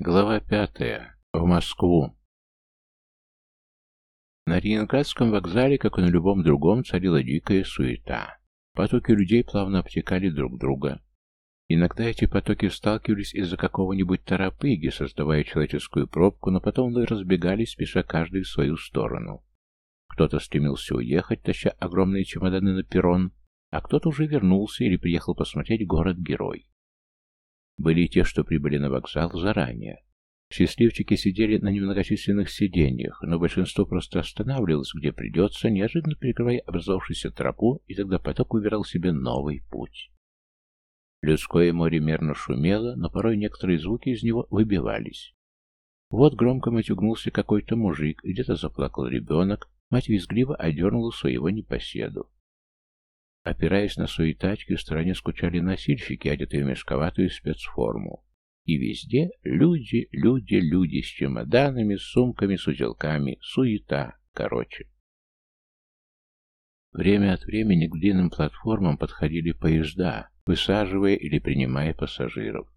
Глава пятая. В Москву. На Ленинградском вокзале, как и на любом другом, царила дикая суета. Потоки людей плавно обтекали друг друга. Иногда эти потоки сталкивались из-за какого-нибудь торопыги, создавая человеческую пробку, но потом разбегались, спеша каждый в свою сторону. Кто-то стремился уехать, таща огромные чемоданы на перрон, а кто-то уже вернулся или приехал посмотреть город-герой. Были те, что прибыли на вокзал заранее. Счастливчики сидели на немногочисленных сиденьях, но большинство просто останавливалось, где придется, неожиданно перекрывая образовавшуюся тропу, и тогда поток выбирал себе новый путь. Людское море мерно шумело, но порой некоторые звуки из него выбивались. Вот громко матюгнулся какой-то мужик, где-то заплакал ребенок, мать визгливо одернула своего непоседу. Опираясь на свои тачки, в стороне скучали носильщики, одетые в мешковатую спецформу. И везде люди, люди, люди с чемоданами, с сумками, с узелками, суета, короче. Время от времени к длинным платформам подходили поезда, высаживая или принимая пассажиров.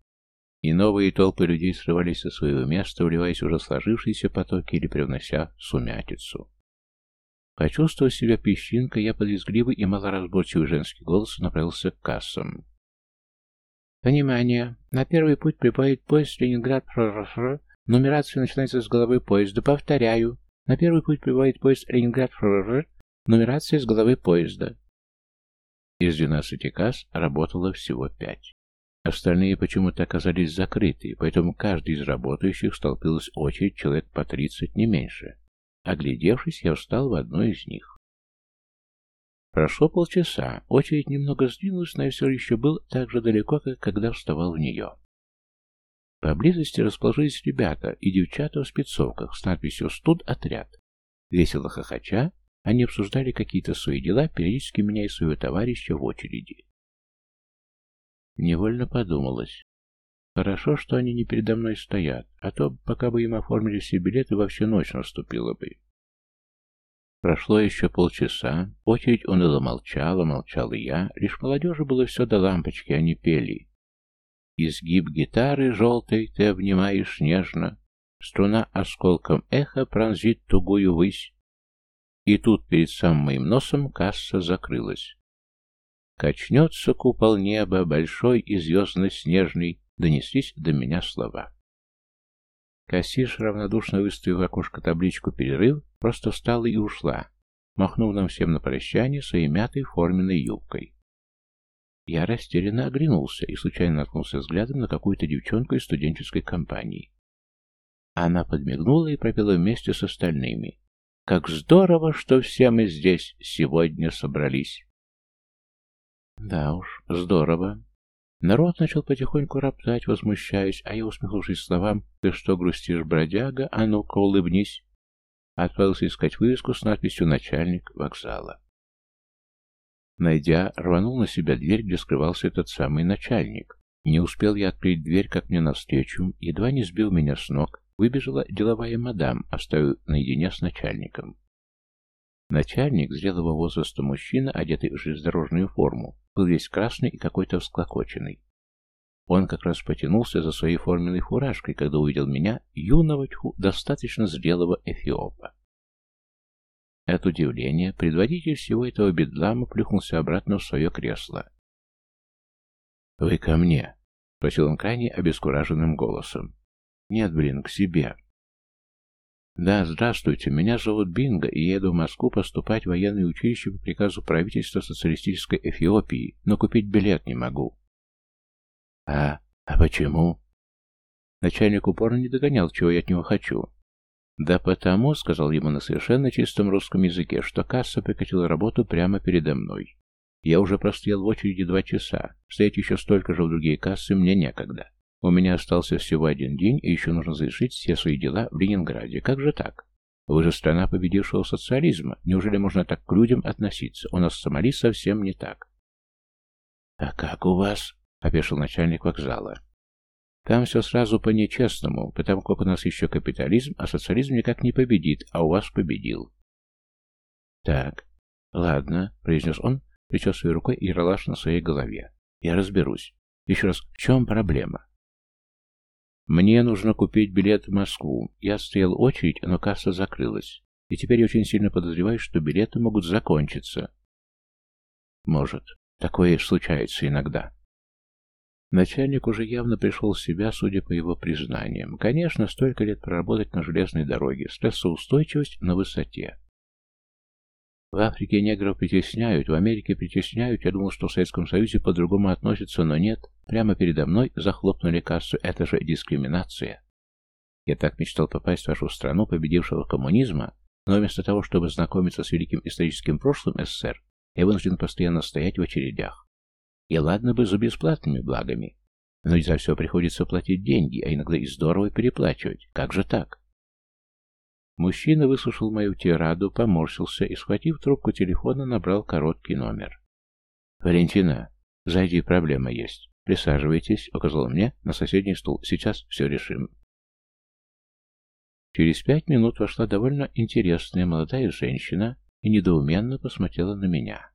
И новые толпы людей срывались со своего места, вливаясь уже сложившиеся потоки или привнося сумятицу. Почувствовав себя песчинкой, я под визгливый и малоразборчивый женский голос направился к кассам. Внимание! На первый путь прибывает поезд Ленинград ФРР. Нумерация начинается с головы поезда. Повторяю. На первый путь прибывает поезд Ленинград ФРР. Нумерация с головы поезда. Из 12 касс работало всего пять. Остальные почему-то оказались закрыты, поэтому каждый из работающих столпилась очередь человек по 30, не меньше. Оглядевшись, я встал в одной из них. Прошло полчаса, очередь немного сдвинулась, но я все еще был так же далеко, как когда вставал в нее. Поблизости расположились ребята и девчата в спецовках с надписью «Студ-отряд». Весело хохоча, они обсуждали какие-то свои дела, периодически меня и своего товарища в очереди. Невольно подумалось. Хорошо, что они не передо мной стоят, а то, пока бы им оформили все билеты, вообще ночь наступила бы. Прошло еще полчаса, очередь уныло молчала, молчал и я, лишь молодежи было все до лампочки, они пели. Изгиб гитары желтой ты обнимаешь нежно, струна осколком эха пронзит тугую высь. И тут перед самым моим носом касса закрылась. Качнется купол неба, большой и звездно-снежный, донеслись до меня слова. Кассиш, равнодушно выставив в окошко табличку «Перерыв», просто встала и ушла, махнув нам всем на прощание своей мятой форменной юбкой. Я растерянно оглянулся и случайно наткнулся взглядом на какую-то девчонку из студенческой компании. Она подмигнула и пропела вместе с остальными. «Как здорово, что все мы здесь сегодня собрались!» «Да уж, здорово. Народ начал потихоньку роптать, возмущаясь, а я, усмехнувшись словам «Ты что, грустишь, бродяга? А ну-ка, улыбнись!» Отправился искать вывеску с надписью «Начальник вокзала». Найдя, рванул на себя дверь, где скрывался этот самый начальник. Не успел я открыть дверь, как мне навстречу, едва не сбил меня с ног, выбежала деловая мадам, оставив наедине с начальником. Начальник, зрелого возраста мужчина, одетый в железнодорожную форму, был весь красный и какой-то всклокоченный. Он как раз потянулся за своей форменной фуражкой, когда увидел меня, юного тьфу, достаточно зрелого эфиопа. От удивления предводитель всего этого бедлама плюхнулся обратно в свое кресло. «Вы ко мне?» — спросил он крайне обескураженным голосом. «Нет, блин, к себе. «Да, здравствуйте. Меня зовут Бинго, и я еду в Москву поступать в военное училище по приказу правительства социалистической Эфиопии, но купить билет не могу». «А... а почему?» Начальник упорно не догонял, чего я от него хочу. «Да потому», — сказал ему на совершенно чистом русском языке, что касса прекратила работу прямо передо мной. Я уже простоял в очереди два часа. Стоять еще столько же в другие кассы мне некогда. У меня остался всего один день, и еще нужно завершить все свои дела в Ленинграде. Как же так? Вы же страна победившего социализма. Неужели можно так к людям относиться? У нас в Сомали совсем не так. «А как у вас?» — опешил начальник вокзала. «Там все сразу по-нечестному, потому как у нас еще капитализм, а социализм никак не победит, а у вас победил». «Так, ладно», — произнес он, причесывая рукой и ролаш на своей голове. «Я разберусь. Еще раз, в чем проблема?» Мне нужно купить билет в Москву. Я стоял очередь, но касса закрылась. И теперь очень сильно подозреваю, что билеты могут закончиться. Может. Такое случается иногда. Начальник уже явно пришел в себя, судя по его признаниям. Конечно, столько лет проработать на железной дороге, стрессоустойчивость на высоте. В Африке негров притесняют, в Америке притесняют. Я думал, что в Советском Союзе по-другому относятся, но нет. Прямо передо мной захлопнули кассу. Это же дискриминация. Я так мечтал попасть в вашу страну, победившего коммунизма, но вместо того, чтобы знакомиться с великим историческим прошлым СССР, я вынужден постоянно стоять в очередях. И ладно бы за бесплатными благами. Но ведь за все приходится платить деньги, а иногда и здорово переплачивать. Как же так? Мужчина выслушал мою тираду, поморщился и, схватив трубку телефона, набрал короткий номер. «Валентина, зайди, проблема есть. Присаживайтесь», — указал мне на соседний стул. «Сейчас все решим». Через пять минут вошла довольно интересная молодая женщина и недоуменно посмотрела на меня.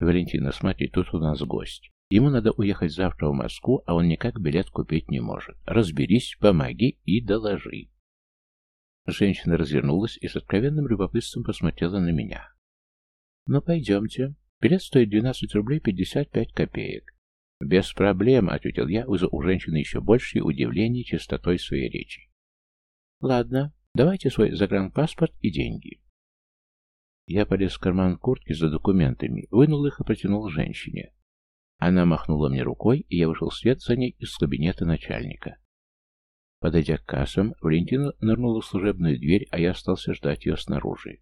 «Валентина, смотри, тут у нас гость. Ему надо уехать завтра в Москву, а он никак билет купить не может. Разберись, помоги и доложи». Женщина развернулась и с откровенным любопытством посмотрела на меня. «Ну, пойдемте. Билет стоит 12 рублей 55 копеек». «Без проблем», — ответил я, вызвав у женщины еще большее удивление чистотой своей речи. «Ладно, давайте свой загранпаспорт и деньги». Я полез в карман куртки за документами, вынул их и протянул женщине. Она махнула мне рукой, и я вышел вслед за ней из кабинета начальника. Подойдя к кассам, Валентина нырнула в служебную дверь, а я остался ждать ее снаружи.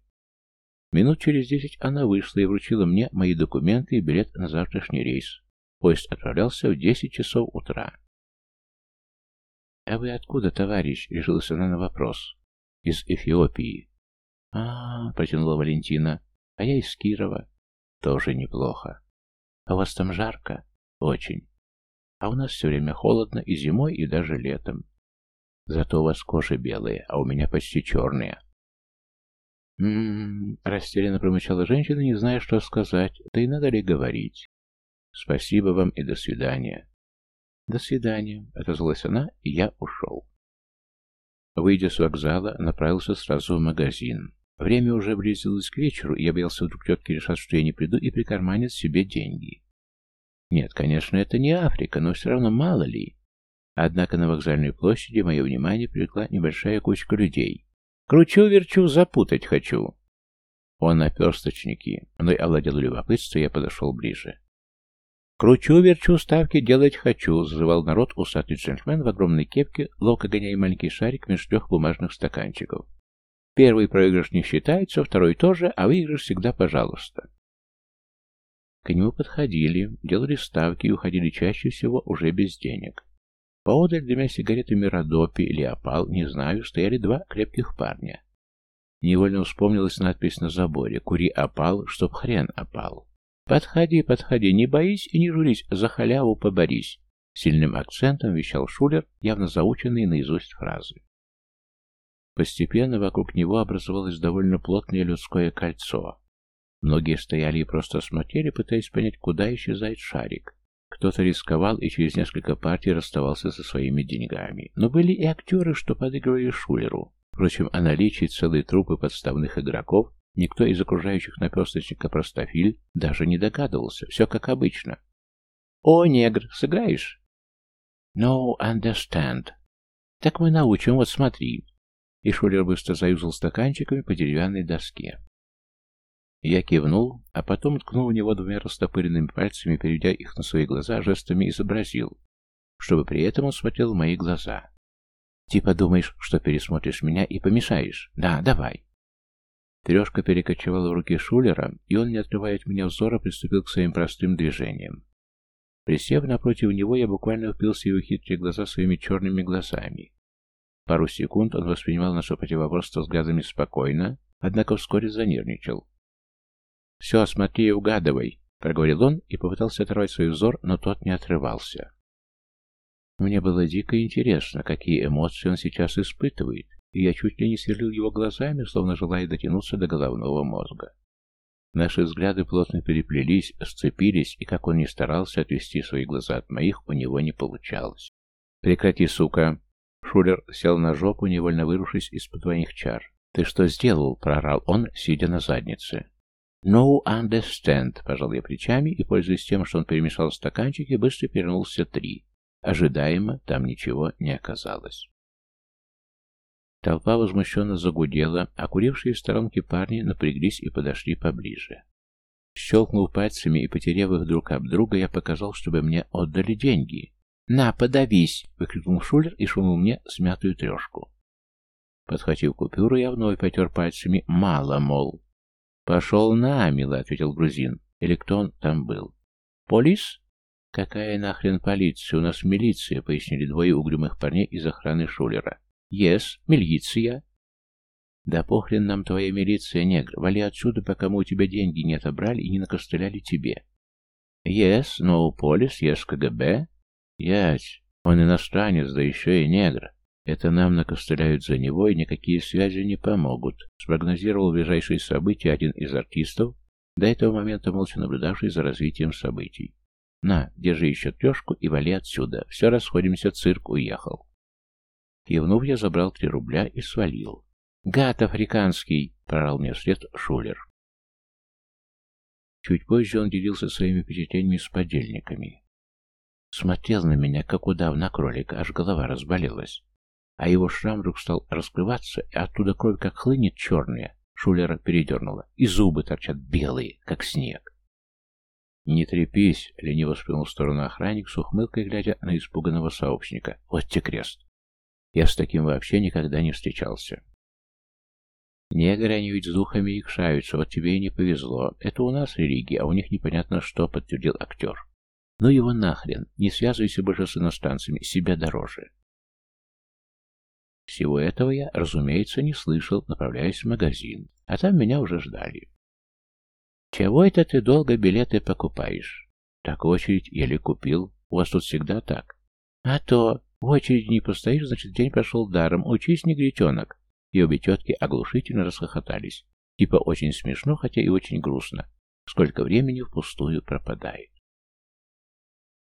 Минут через десять она вышла и вручила мне мои документы и билет на завтрашний рейс. Поезд отправлялся в десять часов утра. «А вы откуда, товарищ?» — решилась она на вопрос. «Из Эфиопии а, протянула Валентина. «А я из Кирова. Тоже неплохо. А у вас там жарко? Очень. А у нас все время холодно и зимой, и даже летом. Зато у вас кожа белая, а у меня почти черная». «М-м-м», растерянно промычала женщина, не зная, что сказать. Да и надо ли говорить? «Спасибо вам и до свидания». «До свидания», — отозвалась она, и я ушел. Выйдя с вокзала, направился сразу в магазин. Время уже близилось к вечеру, и я боялся вдруг тетки решат, что я не приду, и прикарманят себе деньги. Нет, конечно, это не Африка, но все равно мало ли. Однако на вокзальной площади мое внимание привлекла небольшая кучка людей. Кручу-верчу, запутать хочу. Он наперсточники. Мной овладело любопытство, я подошел ближе. «Кручу-верчу, ставки делать хочу», — зазывал народ усатый джентльмен в огромной кепке, ловко гоняя маленький шарик между трех бумажных стаканчиков. Первый проигрыш не считается, второй тоже, а выигрыш всегда пожалуйста. К нему подходили, делали ставки и уходили чаще всего уже без денег. Поодаль, дымя сигаретами Родопи или Опал, не знаю, стояли два крепких парня. Невольно вспомнилась надпись на заборе «Кури опал, чтоб хрен опал». «Подходи, подходи, не боись и не журись, за халяву поборись», сильным акцентом вещал Шулер, явно заученные наизусть фразы. Постепенно вокруг него образовалось довольно плотное людское кольцо. Многие стояли и просто смотрели, пытаясь понять, куда исчезает шарик. Кто-то рисковал и через несколько партий расставался со своими деньгами. Но были и актеры, что подыгрывали Шулеру. Впрочем, о наличии целой трупы подставных игроков никто из окружающих наперсточника простофиль даже не догадывался. Все как обычно. «О, негр, сыграешь?» «No, understand». «Так мы научим, вот смотри и Шулер быстро заюзал стаканчиками по деревянной доске. Я кивнул, а потом ткнул в него двумя растопыренными пальцами, переведя их на свои глаза, жестами изобразил, чтобы при этом он смотрел в мои глаза. «Типа думаешь, что пересмотришь меня и помешаешь? Да, давай!» Трешка перекочевала в руки Шулера, и он, не отрывая от меня взора, приступил к своим простым движениям. Присев напротив него, я буквально впился в его хитрые глаза своими черными глазами. Пару секунд он воспринимал наше противоборство взглядами спокойно, однако вскоре занервничал. «Все, смотри и угадывай», — проговорил он и попытался оторвать свой взор, но тот не отрывался. Мне было дико интересно, какие эмоции он сейчас испытывает, и я чуть ли не сверлил его глазами, словно желая дотянуться до головного мозга. Наши взгляды плотно переплелись, сцепились, и как он ни старался отвести свои глаза от моих, у него не получалось. Прекрати, сука. Шулер сел на жопу, невольно вырвавшись из-под твоих чар. «Ты что сделал?» — прорал он, сидя на заднице. «No understand», — пожал я плечами и, пользуясь тем, что он перемешал стаканчики, быстро перевернулся три. Ожидаемо там ничего не оказалось. Толпа возмущенно загудела, а курившие в сторонке парни напряглись и подошли поближе. Щелкнув пальцами и потеряв их друг об друга, я показал, чтобы мне отдали деньги. «На, подавись!» — выкрикнул Шулер и шумнул мне смятую трешку. Подхватив купюру, я вновь потер пальцами. «Мало, мол». «Пошел на, мило», — ответил грузин. Или кто он там был? «Полис?» «Какая нахрен полиция? У нас милиция», — пояснили двое угрюмых парней из охраны Шулера. «Ес, милиция». «Да похрен нам твоя милиция, негр. Вали отсюда, пока мы у тебя деньги не отобрали и не накостыляли тебе». «Ес, ноу полис, ес КГБ». «Ять, он иностранец, да еще и негр. Это нам накостыляют за него, и никакие связи не помогут», спрогнозировал ближайшие события один из артистов, до этого момента молча наблюдавший за развитием событий. «На, держи еще трешку и вали отсюда. Все, расходимся, цирк уехал». Кивнув, я забрал три рубля и свалил. «Гад африканский!» — прорал мне вслед Шулер. Чуть позже он делился своими впечатлениями с подельниками. Смотрел на меня, как удав на кролика, аж голова разболелась. А его шрам вдруг стал раскрываться, и оттуда кровь как хлынет черная. Шулера передернула, и зубы торчат белые, как снег. «Не трепись!» — лениво сплюнул в сторону охранник с ухмылкой, глядя на испуганного сообщника. «Вот те крест! Я с таким вообще никогда не встречался!» «Негры, они ведь с духами икшаются, вот тебе и не повезло. Это у нас религия, а у них непонятно что», — подтвердил актер. «Ну его нахрен! Не связывайся больше с иностранцами, себя дороже!» Всего этого я, разумеется, не слышал, направляясь в магазин, а там меня уже ждали. «Чего это ты долго билеты покупаешь?» «Так очередь еле купил. У вас тут всегда так?» «А то! В очереди не постоишь, значит, день прошел даром. Учись, негритенок!» И обе тетки оглушительно расхохотались. Типа очень смешно, хотя и очень грустно. Сколько времени впустую пропадает.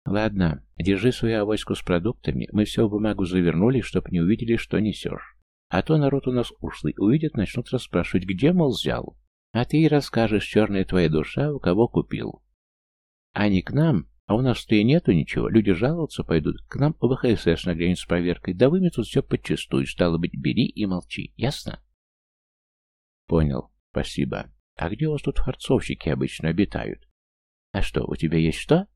«Ладно, держи свою авоську с продуктами. Мы все в бумагу завернули, чтоб не увидели, что несешь. А то народ у нас ушлый. Увидят, начнут расспрашивать, где, мол, взял. А ты и расскажешь, черная твоя душа, у кого купил. А не к нам, а у нас-то и нету ничего. Люди жаловаться пойдут. К нам ОБХСС наглянет с проверкой. Да вы мне тут все подчистую. Стало быть, бери и молчи. Ясно? Понял. Спасибо. А где у вас тут харцовщики обычно обитают? А что, у тебя есть что?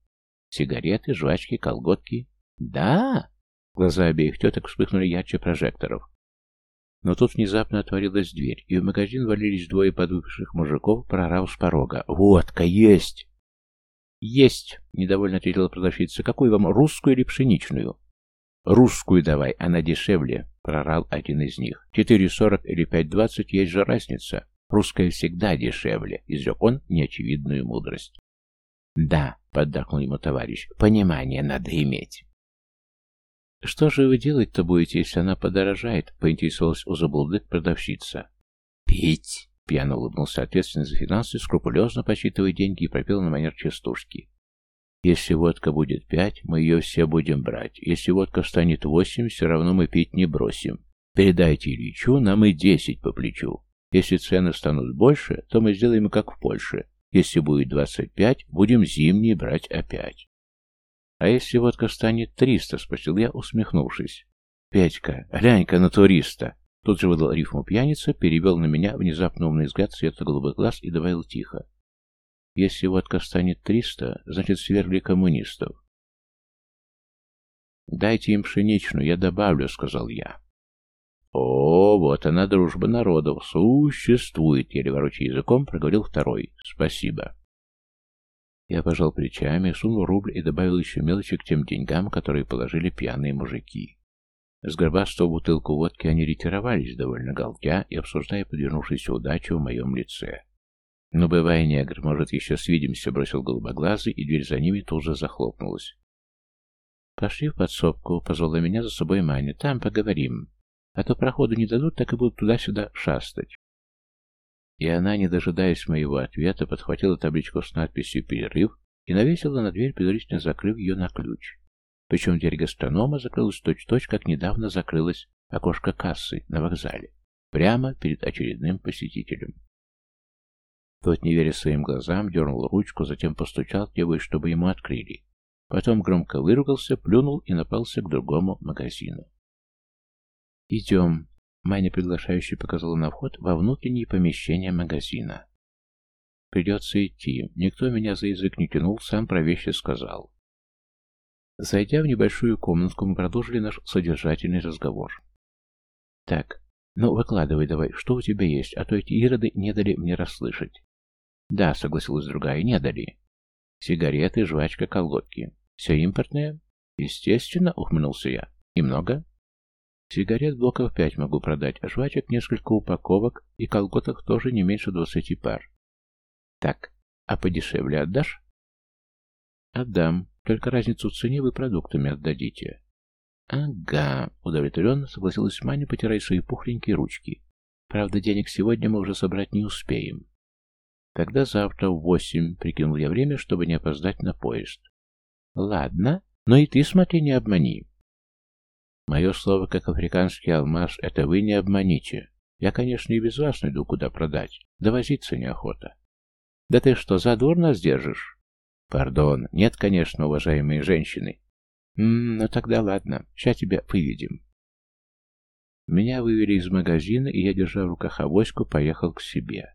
Сигареты, жвачки, колготки? Да? Глаза обеих теток вспыхнули ярче прожекторов. Но тут внезапно отворилась дверь, и в магазин валились двое подвыпивших мужиков, прорав с порога. «Водка есть!» «Есть!» — недовольно ответила продавщица. «Какую вам, русскую или пшеничную?» «Русскую давай, она дешевле», — прорал один из них. «Четыре сорок или пять двадцать, есть же разница. Русская всегда дешевле», — изрек он неочевидную мудрость. «Да», — поддакнул ему товарищ, — «понимание надо иметь». «Что же вы делать-то будете, если она подорожает?» — поинтересовалась у заблудык продавщица. «Пить!» — пьяно улыбнулся ответственный за финансы, скрупулезно посчитывая деньги и пропел на манер частушки. «Если водка будет пять, мы ее все будем брать. Если водка станет восемь, все равно мы пить не бросим. Передайте Ильичу, нам и десять по плечу. Если цены станут больше, то мы сделаем как в Польше. Если будет двадцать пять, будем зимние брать опять». «А если водка станет триста?» — спросил я, усмехнувшись. «Петька, глянь-ка на туриста!» Тут же выдал рифму пьяница, перевел на меня внезапно умный взгляд цвета голубых глаз и добавил тихо. «Если водка станет триста, значит, свергли коммунистов». «Дайте им пшеничную, я добавлю», — сказал я. «О, вот она, дружба народов, существует», — еле ворочая языком, проговорил второй. «Спасибо». Я пожал плечами, сунул рубль и добавил еще мелочи к тем деньгам, которые положили пьяные мужики. С горбастого бутылку водки они ретировались, довольно галдя и обсуждая подвернувшуюся удачу в моем лице. «Ну, бывай, негр, может, еще свидимся», — бросил голубоглазый, и дверь за ними тут же захлопнулась. «Пошли в подсобку», — позвала меня за собой Маня, — «там поговорим. А то проходу не дадут, так и будут туда-сюда шастать». И она, не дожидаясь моего ответа, подхватила табличку с надписью «Перерыв» и навесила на дверь, предварительно закрыв ее на ключ. Причем дверь гастронома закрылась точь-точь, как недавно закрылось окошко кассы на вокзале, прямо перед очередным посетителем. Тот, не веря своим глазам, дернул ручку, затем постучал, требуя, чтобы ему открыли. Потом громко выругался, плюнул и напался к другому магазину. «Идем», — Майя приглашающе показала на вход во внутреннее помещение магазина. «Придется идти. Никто меня за язык не тянул, сам про вещи сказал». Зайдя в небольшую комнатку, мы продолжили наш содержательный разговор. «Так, ну выкладывай давай, что у тебя есть, а то эти ироды не дали мне расслышать». «Да», — согласилась другая, — «не дали». «Сигареты, жвачка, колготки. Все импортное?» «Естественно», — ухмыльнулся я. «И много?» «Сигарет блоков пять могу продать, а жвачек несколько упаковок, и колготок тоже не меньше двадцати пар». «Так, а подешевле отдашь?» «Отдам, только разницу в цене вы продуктами отдадите». «Ага», — удовлетворенно согласилась Маня, потирая свои пухленькие ручки. «Правда, денег сегодня мы уже собрать не успеем. Тогда завтра в восемь, прикинул я время, чтобы не опоздать на поезд. Ладно, но и ты смотри, не обмани. Мое слово, как африканский алмаз, это вы не обманите. Я, конечно, и без вас найду, куда продать. Да возиться неохота. Да ты что, за двор нас держишь? Пардон, нет, конечно, уважаемые женщины. М ну тогда ладно, сейчас тебя выведем. Меня вывели из магазина, и я, держа в руках авоську, поехал к себе.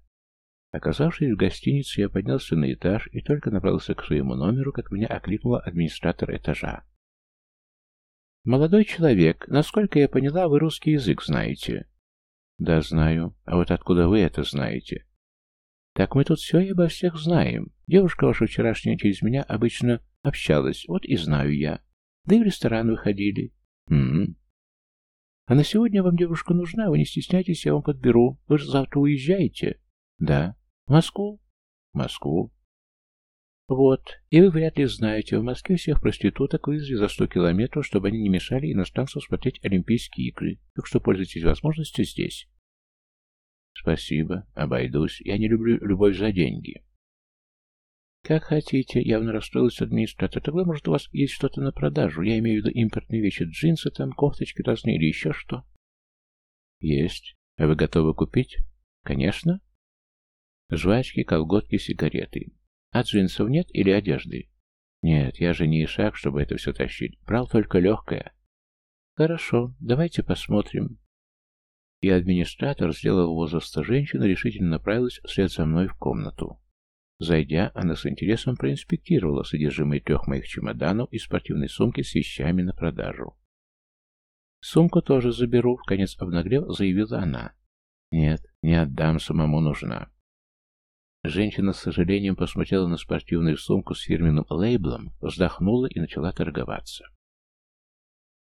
Оказавшись в гостинице, я поднялся на этаж и только направился к своему номеру, как меня окликнула администратор этажа. «Молодой человек, насколько я поняла, вы русский язык знаете?» «Да, знаю. А вот откуда вы это знаете?» «Так мы тут все и обо всех знаем. Девушка ваша вчерашняя через меня обычно общалась, вот и знаю я. Да и в ресторан выходили». «М-м». «А на сегодня вам девушка нужна, вы не стесняйтесь, я вам подберу. Вы же завтра уезжаете?» «Да». Москву? Москву. Вот. И вы вряд ли знаете, в Москве всех проституток вывезли за сто километров, чтобы они не мешали иностранцам смотреть Олимпийские игры. Так что пользуйтесь возможностью здесь. Спасибо. Обойдусь. Я не люблю любовь за деньги. Как хотите. Явно расстроилась администратор. Тогда, может, у вас есть что-то на продажу? Я имею в виду импортные вещи. Джинсы там, кофточки разные или еще что? Есть. А вы готовы купить? Конечно. Жвачки, колготки, сигареты. А джинсов нет или одежды? Нет, я же не ишак, чтобы это все тащить. Брал только легкое. Хорошо, давайте посмотрим. И администратор, сделал возраста женщины, решительно направилась вслед за мной в комнату. Зайдя, она с интересом проинспектировала содержимое трех моих чемоданов и спортивной сумки с вещами на продажу. «Сумку тоже заберу», — в конец обнаглев, заявила она. «Нет, не отдам, самому нужна». Женщина с сожалением посмотрела на спортивную сумку с фирменным лейблом, вздохнула и начала торговаться.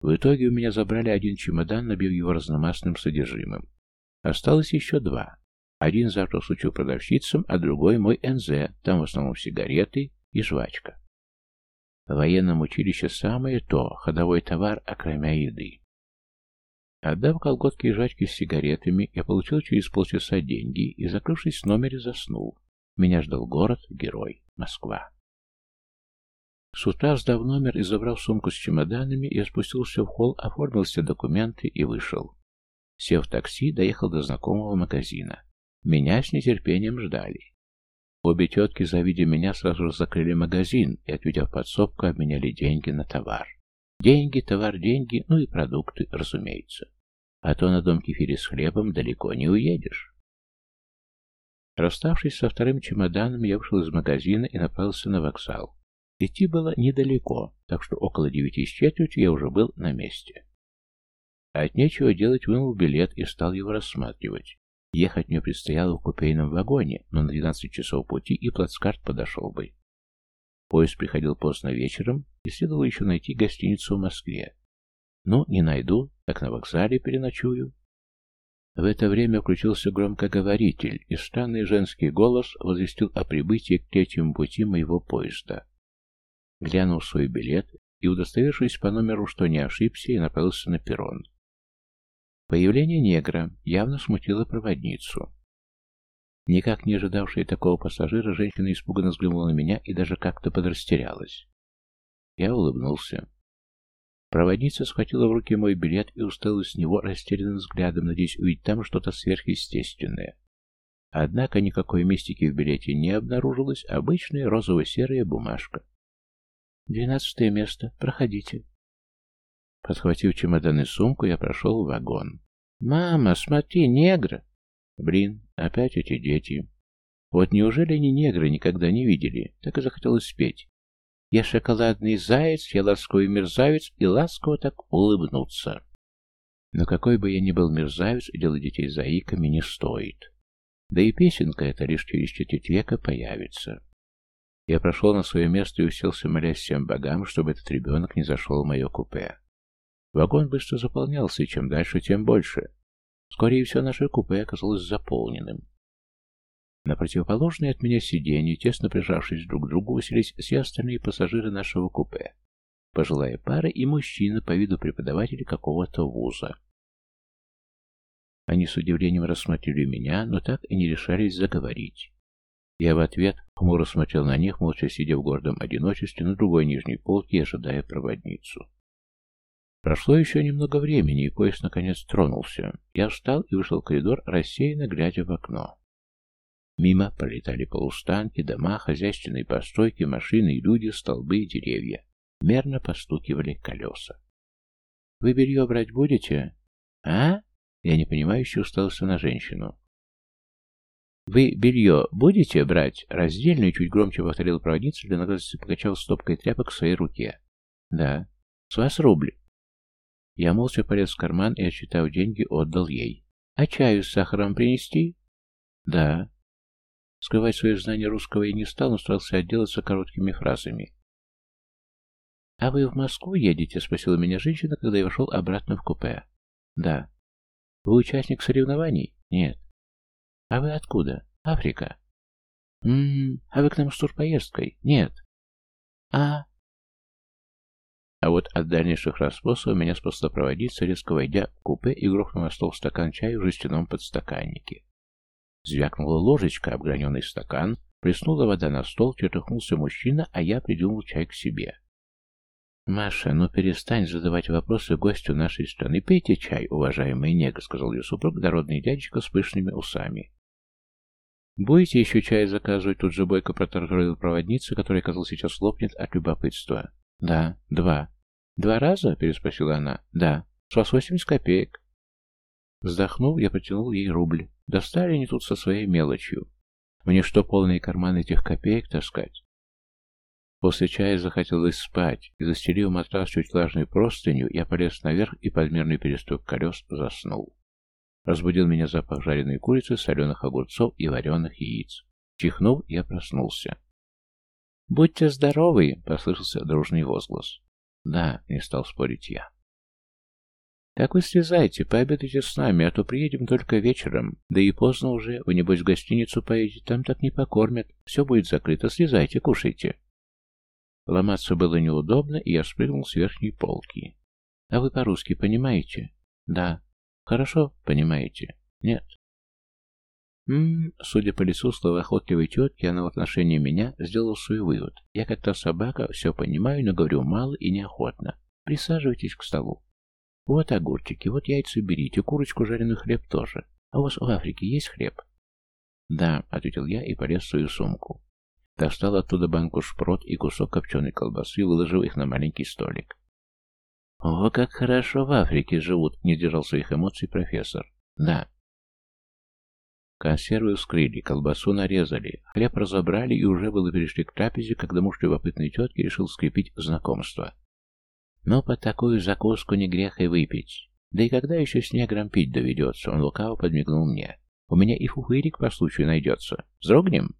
В итоге у меня забрали один чемодан, набив его разномастным содержимым. Осталось еще два. Один завтра сучу продавщицам, а другой мой НЗ, там в основном сигареты и жвачка. В военном училище самое то, ходовой товар, окромя еды. Отдав колготки и жвачки с сигаретами, я получил через полчаса деньги и, закрывшись в номере, заснул. Меня ждал город-герой Москва. С утра, сдав номер и забрав сумку с чемоданами, я спустился в холл, оформил все документы и вышел. Сев в такси, доехал до знакомого магазина. Меня с нетерпением ждали. Обе тетки, завидя меня, сразу же закрыли магазин и, отведя в подсобку, обменяли деньги на товар. Деньги, товар, деньги, ну и продукты, разумеется. А то на дом кефире с хлебом далеко не уедешь. Расставшись со вторым чемоданом, я вышел из магазина и направился на вокзал. Идти было недалеко, так что около девяти с четвертью я уже был на месте. От нечего делать вынул билет и стал его рассматривать. Ехать мне предстояло в купейном вагоне, но на 12 часов пути и плацкарт подошел бы. Поезд приходил поздно вечером, и следовало еще найти гостиницу в Москве. Ну, не найду, так на вокзале переночую. В это время включился громкоговоритель, и странный женский голос возвестил о прибытии к третьему пути моего поезда. Глянул свой билет и, удостоверившись по номеру, что не ошибся, и направился на перрон. Появление негра явно смутило проводницу. Никак не ожидавшая такого пассажира, женщина испуганно взглянула на меня и даже как-то подрастерялась. Я улыбнулся. Проводница схватила в руки мой билет и уставилась с него растерянным взглядом, надеясь увидеть там что-то сверхъестественное. Однако никакой мистики в билете не обнаружилось, обычная розово-серая бумажка. «Двенадцатое место. Проходите». Подхватив чемодан и сумку, я прошел в вагон. «Мама, смотри, негр!» «Блин, опять эти дети!» Вот неужели они негры никогда не видели? Так и захотелось спеть. Я шоколадный заяц, я ласковый мерзавец, и ласково так улыбнуться. Но какой бы я ни был мерзавец, делать детей заиками не стоит. Да и песенка эта лишь через четверть века появится. Я прошел на свое место и уселся, молясь всем богам, чтобы этот ребенок не зашел в мое купе. Вагон быстро заполнялся, и чем дальше, тем больше. Вскоре и все наше купе оказалось заполненным. На противоположное от меня сиденье, тесно прижавшись друг к другу, уселись все остальные пассажиры нашего купе. Пожилая пара и мужчина по виду преподавателя какого-то вуза. Они с удивлением рассмотрели меня, но так и не решались заговорить. Я в ответ хмуро смотрел на них, молча сидя в гордом одиночестве на другой нижней полке, ожидая проводницу. Прошло еще немного времени, и поезд наконец тронулся. Я встал и вышел в коридор, рассеянно глядя в окно. Мимо пролетали полустанки, дома, хозяйственные постройки, машины и люди, столбы и деревья. Мерно постукивали колеса. «Вы белье брать будете?» «А?» Я непонимающе устался на женщину. «Вы белье будете брать?» Раздельно и чуть громче повторил проводница, для наглядности покачал стопкой тряпок в своей руке. «Да. С вас рубль». Я молча полез в карман и, отсчитав деньги, отдал ей. «А чаю с сахаром принести?» «Да». Скрывать свое знание русского я не стал, но старался отделаться короткими фразами. «А вы в Москву едете?» — спросила меня женщина, когда я вошел обратно в купе. «Да». «Вы участник соревнований?» «Нет». «А вы откуда?» «Африка». «М-м, а вы к нам с турпоездкой?» «Нет». «А...» А вот от дальнейших расспросов меня спасла проводиться, резко войдя в купе и грохнув на стол стакан чая в жестяном подстаканнике. Звякнула ложечка, обграненный стакан, плеснула вода на стол, чертыхнулся мужчина, а я придумал чай к себе. «Маша, ну перестань задавать вопросы гостю нашей страны. Пейте чай, уважаемый нега», — сказал ее супруг, дородный дядечка с пышными усами. «Будете еще чай заказывать?» Тут же бойко протараторила проводница, которая, казалось, сейчас лопнет от любопытства. «Да, два». «Два раза?» — переспросила она. «Да. С вас восемьдесят копеек». Вздохнув, я протянул ей рубль. Достали они тут со своей мелочью. Мне что, полные карманы этих копеек таскать? После чая захотелось спать, и, застелив матрас чуть влажной простынью, я полез наверх и подмерный перестук колес заснул. Разбудил меня запах жареной курицы, соленых огурцов и вареных яиц. Чихнув, я проснулся. «Будьте здоровы!» — послышался дружный возглас. «Да», — не стал спорить я. «Так вы слезайте, пообедайте с нами, а то приедем только вечером. Да и поздно уже, вы, небось, в гостиницу поедете, там так не покормят. Все будет закрыто, слезайте, кушайте». Ломаться было неудобно, и я спрыгнул с верхней полки. «А вы по-русски понимаете?» «Да». «Хорошо, понимаете?» «Нет». Ммм, судя по лицу словоохотливой тетки, она в отношении меня сделала свой вывод. Я как то собака, все понимаю, но говорю мало и неохотно. Присаживайтесь к столу. Вот огурчики, вот яйца берите, курочку, жареный хлеб тоже. А у вас в Африке есть хлеб? Да, ответил я и полез в свою сумку. Достал оттуда банку шпрот и кусок копченой колбасы, выложил их на маленький столик. «О, как хорошо в Африке живут!» — не держал своих эмоций профессор. «Да». Консервы вскрыли, колбасу нарезали, хлеб разобрали и уже было перешли к трапезе, когда муж любопытной тетки решил скрепить знакомство. Но под такую закуску не грех и выпить. Да и когда еще с негром пить доведется, он лукаво подмигнул мне. У меня и фуфырик по случаю найдется. Вздрогнем?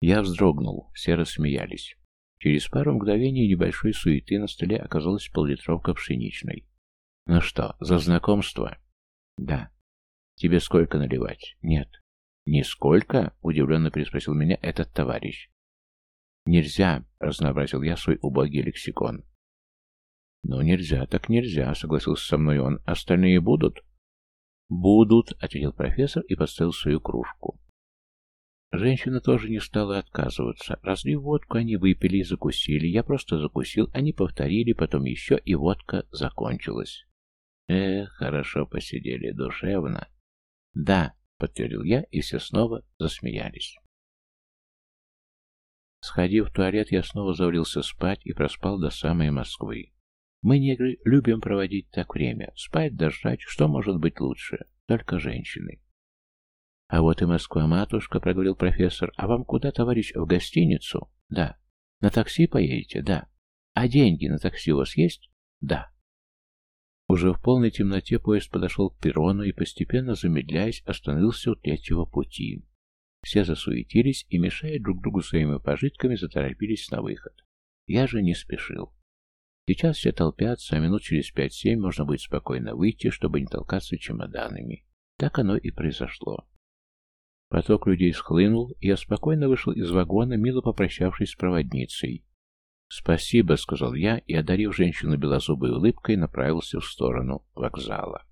Я вздрогнул, все рассмеялись. Через пару мгновений небольшой суеты на столе оказалась поллитровка пшеничной. «Ну что, за знакомство?» «Да». «Тебе сколько наливать?» «Нет». «Нисколько?» — удивленно переспросил меня этот товарищ. «Нельзя», — разнообразил я свой убогий лексикон. «Ну, нельзя, так нельзя», — согласился со мной он. «Остальные будут?» «Будут», — ответил профессор и поставил свою кружку. Женщина тоже не стала отказываться. Разлив водку, они выпили и закусили. Я просто закусил, они повторили, потом еще, и водка закончилась. Эх, хорошо посидели, душевно. Да, подтвердил я, и все снова засмеялись. Сходив в туалет, я снова завалился спать и проспал до самой Москвы. Мы, негры, любим проводить так время. Спать, дождать, что может быть лучше? Только женщины. «А вот и Москва-матушка», — проговорил профессор. «А вам куда, товарищ, в гостиницу?» «Да». «На такси поедете?» «Да». «А деньги на такси у вас есть?» «Да». Уже в полной темноте поезд подошел к перрону и, постепенно замедляясь, остановился у третьего пути. Все засуетились и, мешая друг другу своими пожитками, заторопились на выход. Я же не спешил. Сейчас все толпятся, а минут через пять-семь можно будет спокойно выйти, чтобы не толкаться чемоданами. Так оно и произошло. Поток людей схлынул, и я спокойно вышел из вагона, мило попрощавшись с проводницей. «Спасибо», — сказал я, и, одарив женщину белозубой улыбкой, направился в сторону вокзала.